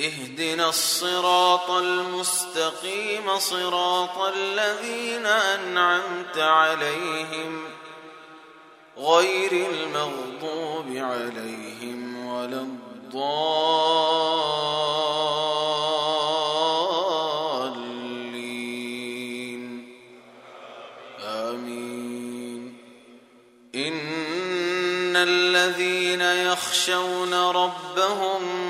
اهدنا الصراط المستقيم صراط الذين أنعمت عليهم غير المغضوب عليهم ولا الضالين. آمين. إن الذين يخشون ربهم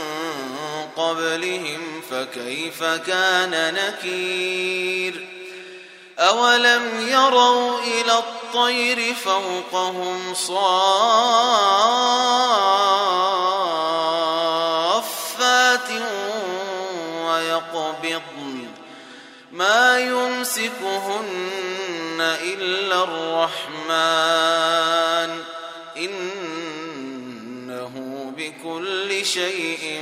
قبلهم فكيف كان نكير أولم يروا إلى الطير فوقهم صافات ويقبضن ما يمسكهن إلا الرحمن إنه بكل شيء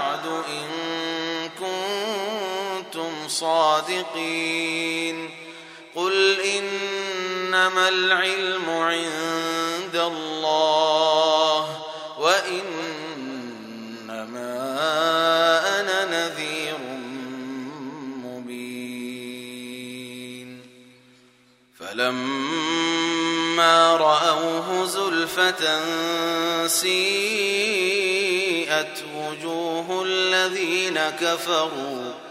كنتم صادقين. قل إنما العلم عند الله وإنما أنا نذير مبين. فلما رأوه زلفة سيئت وجوه الذين كفروا